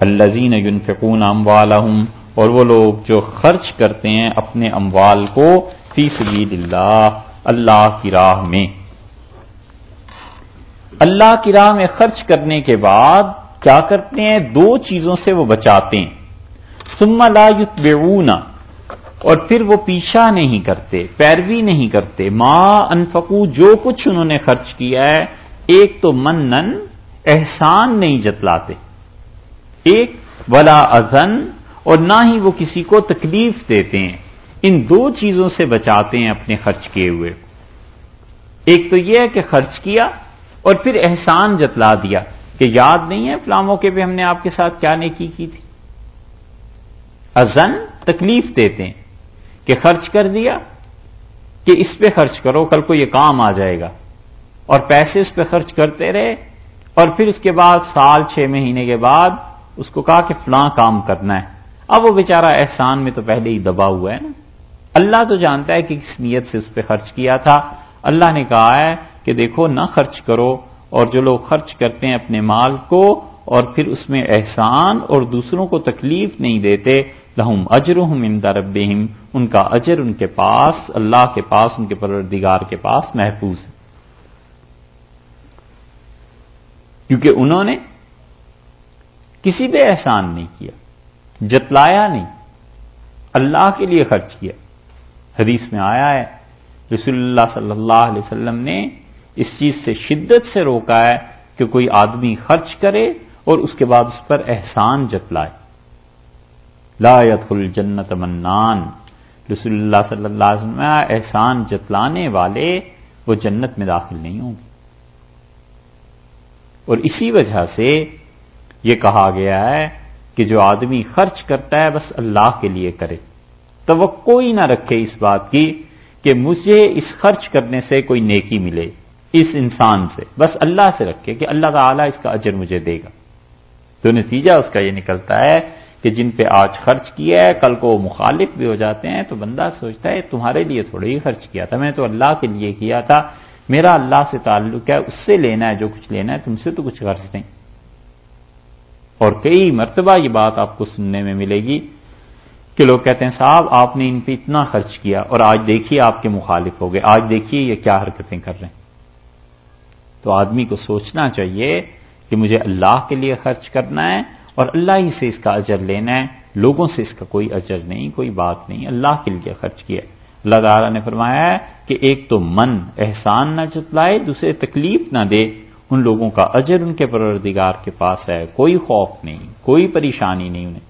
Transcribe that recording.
الزین ينفقون اموالهم اور وہ لوگ جو خرچ کرتے ہیں اپنے اموال کو فی سبیل اللہ اللہ کی راہ میں۔ اللہ کی راہ میں خرچ کرنے کے بعد کیا کرتے ہیں؟ دو چیزوں سے وہ بچاتے ہیں۔ ثم لا یتبعون، اور پھر وہ پیچھا نہیں کرتے، پیروی نہیں کرتے۔ ما انفقو، جو کچھ انہوں نے خرچ کیا ہے، ایک تو منن، احسان نہیں جتلاتے۔ ایک ولا ازن اور نہ ہی وہ کسی کو تکلیف دیتے ہیں۔ ان دو چیزوں سے بچاتے ہیں اپنے خرچ کیے ہوئے۔ ایک تو یہ ہے کہ خرچ کیا اور پھر احسان جتلا دیا کہ یاد نہیں ہے فلاں موقع پہ ہم نے آپ کے ساتھ کیا نیکی کی تھی۔ ازن تکلیف دیتے ہیں کہ خرچ کر دیا کہ اس پہ خرچ کرو، کل کو یہ کام آ جائے گا۔ اور پیسے اس پہ خرچ کرتے رہے اور پھر اس کے بعد سال چھ مہینے کے بعد اس کو کہا کہ فلاں کام کرنا ہے۔ اب وہ بیچارہ احسان میں تو پہلے ہی دبا ہوا ہے نا۔ اللہ تو جانتا ہے کہ کس نیت سے اس پہ خرچ کیا تھا۔ اللہ نے کہا ہے کہ دیکھو، نہ خرچ کرو اور جو لوگ خرچ کرتے ہیں اپنے مال کو اور پھر اس میں احسان اور دوسروں کو تکلیف نہیں دیتے، لہم اجر ہوں رب ان کا اجر ان کے پاس، اللہ کے پاس، ان کے پروردگار کے پاس محفوظ ہے۔ کیونکہ انہوں نے کسی پہ احسان نہیں کیا، جتلایا نہیں، اللہ کے لیے خرچ کیا۔ حدیث میں آیا ہے، رسول اللہ صلی اللہ علیہ وسلم نے اس چیز سے شدت سے روکا ہے کہ کوئی آدمی خرچ کرے اور اس کے بعد اس پر احسان جتلائے۔ لا يدخل جنت منان۔ رسول اللہ صلی اللہ علیہ وسلم احسان جتلانے والے وہ جنت میں داخل نہیں ہوں گے۔ اور اسی وجہ سے یہ کہا گیا ہے کہ جو آدمی خرچ کرتا ہے بس اللہ کے لیے کرے۔ تو وہ کوئی نہ رکھے اس بات کی کہ مجھے اس خرچ کرنے سے کوئی نیکی ملے، اس انسان سے، بس اللہ سے رکھے کہ اللہ تعالیٰ اس کا اجر مجھے دے گا۔ تو نتیجہ اس کا یہ نکلتا ہے کہ جن پہ آج خرچ کیا ہے، کل کو وہ مخالف بھی ہو جاتے ہیں، تو بندہ سوچتا ہے تمہارے لیے تھوڑا ہی خرچ کیا تھا، میں تو اللہ کے لیے کیا تھا، میرا اللہ سے تعلق ہے، اس سے لینا ہے، جو کچھ لینا ہے، تم سے تو کچھ غرض نہیں۔ اور کئی مرتبہ یہ بات آپ کو سننے میں ملے گی کہ لوگ کہتے ہیں صاحب، آپ نے ان پہ اتنا خرچ کیا اور آج دیکھیے آپ کے مخالف ہو گئے، آج دیکھیے یہ کیا حرکتیں کر رہے ہیں۔ تو آدمی کو سوچنا چاہیے کہ مجھے اللہ کے لیے خرچ کرنا ہے اور اللہ ہی سے اس کا اجر لینا ہے، لوگوں سے اس کا کوئی اجر نہیں، کوئی بات نہیں، اللہ کے لیے خرچ کیا اللہ تعالیٰ نے فرمایا ہے کہ ایک تو من احسان نہ جتلائے، دوسرے تکلیف نہ دے۔ ان لوگوں کا اجر ان کے پروردگار کے پاس ہے، کوئی خوف نہیں، کوئی پریشانی نہیں انہیں۔